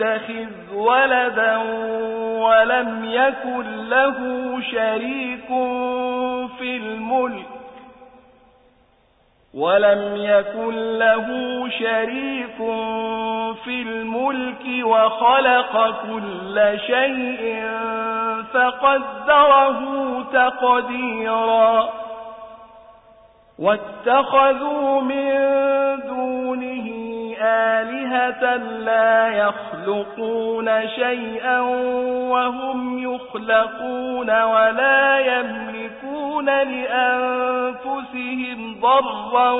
يتخذ ولدا ولم يكن له شريك في الملك ولم يكن له شريك في الملك وخلق كل شيء فقدره تقديرا. واتخذوا من دونه آلهة لا يخلقون شيئا وهم يخلقون ولا يملكون لأنفسهم ضرا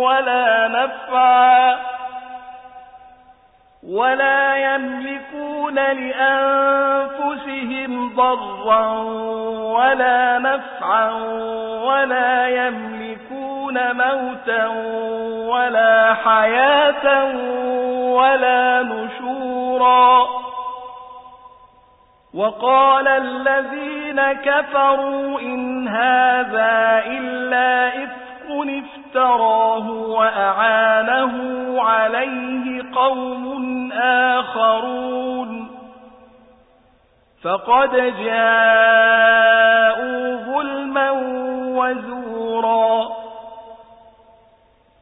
ولا نفعا ولا يملكون لأنفسهم ضرا ولا نفعا ولا يملكون موتا ولا حياة ولا نشورا وقال الذين كفروا إن هذا إلا إفك افتراه وأعانه عليه قوم آخرون فقد جاءوا ظلما وزورا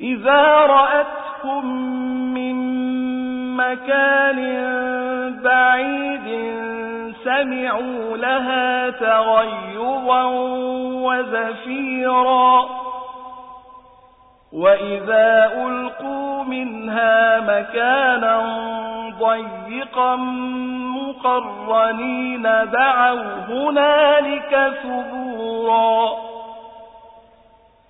إذا رأتهم من مكان بعيد سمعوا لها تغيظا وزفيرا وإذا ألقوا منها مكانا ضيقا مقرنين دعوا هنالك ثبورا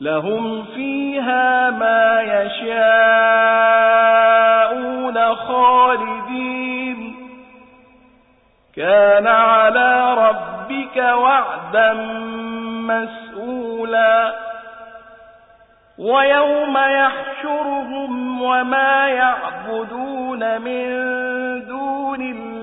لهم فيها ما يشاءون خالدين. كان على ربك وعدا مسئولا ويوم يحشرهم وما يعبدون من دون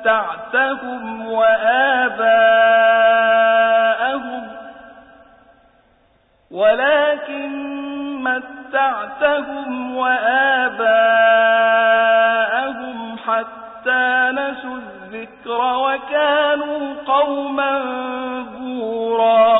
متعتهم وآباءهم ولكن متعتهم وآباءهم حتى نسوا الذكر وكانوا قوما بورا.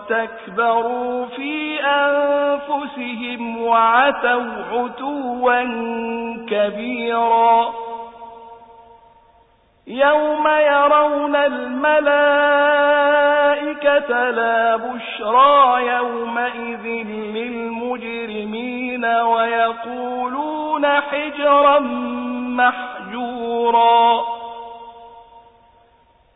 استكبروا في أنفسهم وعتوا عتوا كبيرا. يوم يرون الملائكة لا بشرى يومئذ للمجرمين ويقولون حجرا محجورا.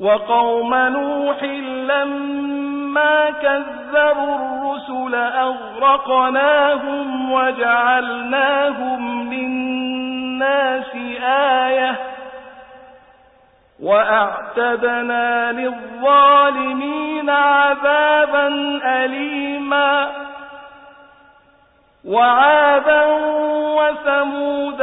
وقوم نوح لما كذبوا الرسل أغرقناهم وجعلناهم للناس آية وأعتدنا للظالمين عذابا أليما وعادا وثمود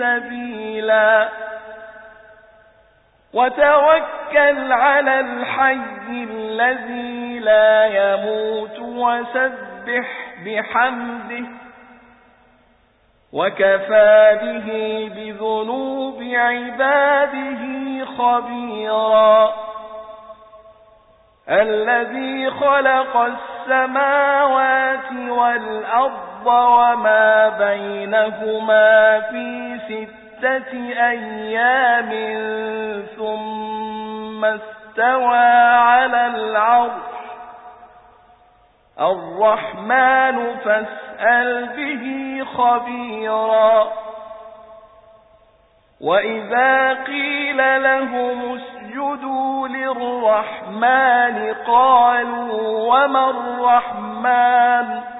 سبيلا. وتوكل على الحي الذي لا يموت وسبح بحمده. وكفى به بذنوب عباده خبيرا. الذي خلق السماوات والأرض وما بينهما في ستة أيام ثم استوى على العرش. الرحمن فاسأل به خبيرا. وإذا قيل لهم اسجدوا للرحمن قالوا وما الرحمن؟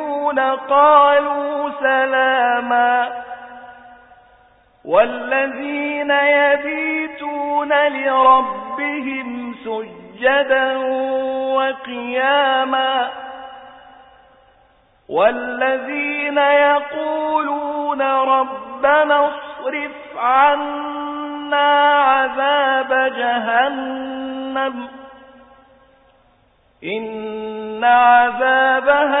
قالوا سلاما والذين يبيتون لربهم سجدا وقياما والذين يقولون ربنا اصرف عنا عذاب جهنم إن عذابها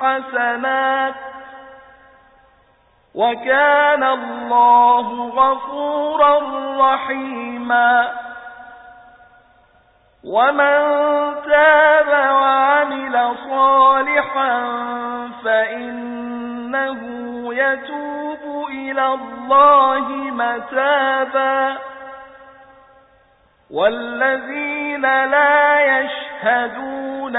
حسنات وكان الله غفورا رحيما ومن تاب وعمل صالحا فإنه يتوب إلى الله متابا والذين لا يشهدون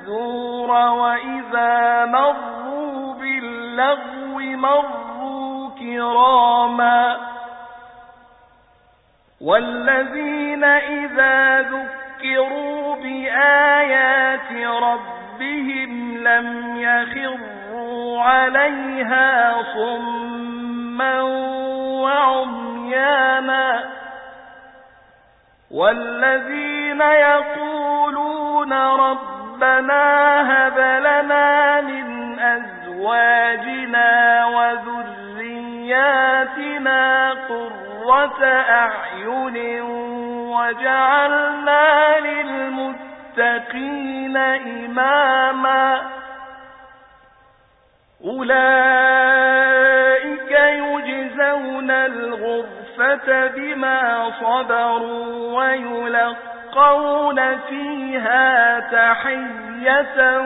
الزور وإذا مروا باللغو مروا كراما والذين إذا ذكروا بآيات ربهم لم يخروا عليها صما وعميانا والذين يقولون ربنا هب لنا من أزواجنا وذرياتنا قرة أعين وجعلنا للمتقين إماما. أولئك يجزون الغرفة بما صبروا ويلقون فيها تحية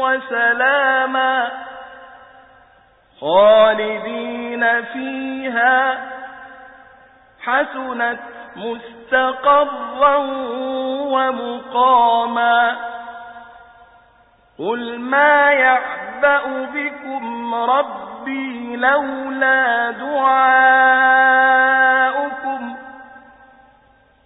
وسلاما خالدين فيها حسنت مستقرا ومقاما قل ما يعبأ بكم ربي لولا دعاؤكم